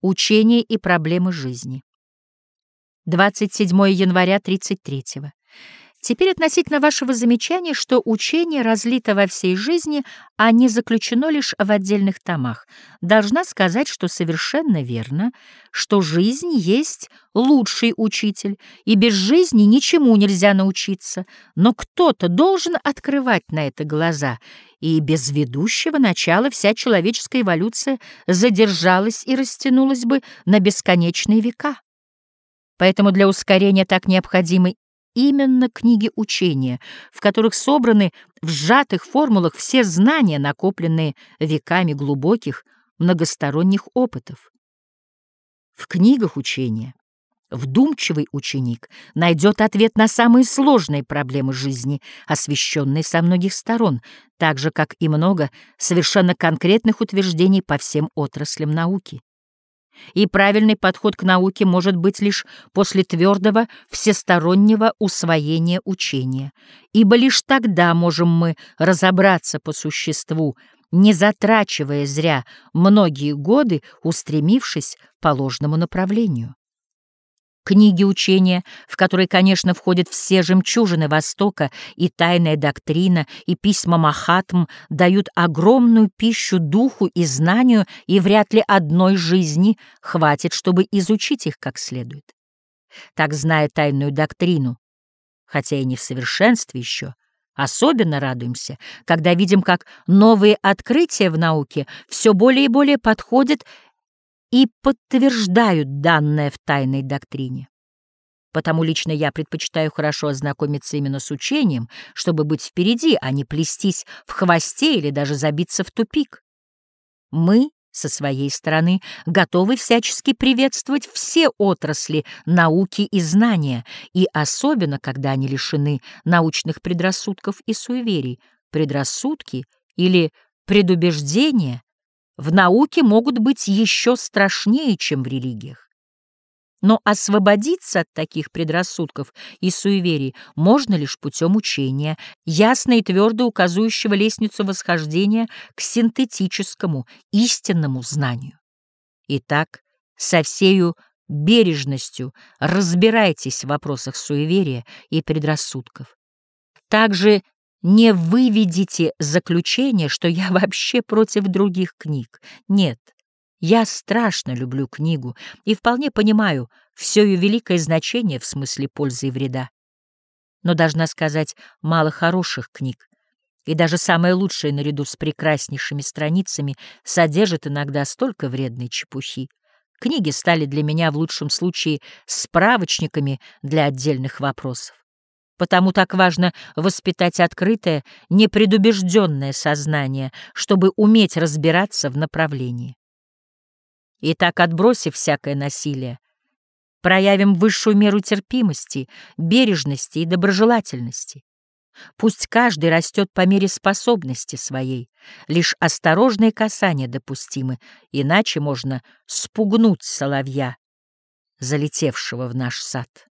Учение и проблемы жизни. 27 января 33 -го. Теперь относительно вашего замечания, что учение разлито во всей жизни, а не заключено лишь в отдельных томах. Должна сказать, что совершенно верно, что жизнь есть лучший учитель, и без жизни ничему нельзя научиться, но кто-то должен открывать на это глаза, и без ведущего начала вся человеческая эволюция задержалась и растянулась бы на бесконечные века. Поэтому для ускорения так необходимы именно книги учения, в которых собраны в сжатых формулах все знания, накопленные веками глубоких многосторонних опытов. В книгах учения вдумчивый ученик найдет ответ на самые сложные проблемы жизни, освещенные со многих сторон, так же, как и много совершенно конкретных утверждений по всем отраслям науки. И правильный подход к науке может быть лишь после твердого всестороннего усвоения учения, ибо лишь тогда можем мы разобраться по существу, не затрачивая зря многие годы, устремившись по ложному направлению книги учения, в которые, конечно, входят все жемчужины Востока, и тайная доктрина, и письма Махатм, дают огромную пищу духу и знанию, и вряд ли одной жизни хватит, чтобы изучить их как следует. Так, зная тайную доктрину, хотя и не в совершенстве еще, Особенно радуемся, когда видим, как новые открытия в науке все более и более подходят и подтверждают данное в тайной доктрине. Потому лично я предпочитаю хорошо ознакомиться именно с учением, чтобы быть впереди, а не плестись в хвосте или даже забиться в тупик. Мы, со своей стороны, готовы всячески приветствовать все отрасли науки и знания, и особенно, когда они лишены научных предрассудков и суеверий. Предрассудки или предубеждения в науке могут быть еще страшнее, чем в религиях. Но освободиться от таких предрассудков и суеверий можно лишь путем учения, ясно и твердо указывающего лестницу восхождения к синтетическому, истинному знанию. Итак, со всею бережностью разбирайтесь в вопросах суеверия и предрассудков. Также не выведите заключение, что я вообще против других книг. Нет, я страшно люблю книгу и вполне понимаю все ее великое значение в смысле пользы и вреда. Но, должна сказать, мало хороших книг, и даже самые лучшие наряду с прекраснейшими страницами содержат иногда столько вредной чепухи. Книги стали для меня в лучшем случае справочниками для отдельных вопросов. Потому так важно воспитать открытое, непредубежденное сознание, чтобы уметь разбираться в направлении. Итак, отбросив всякое насилие, проявим высшую меру терпимости, бережности и доброжелательности. Пусть каждый растет по мере способности своей, лишь осторожные касания допустимы, иначе можно спугнуть соловья, залетевшего в наш сад.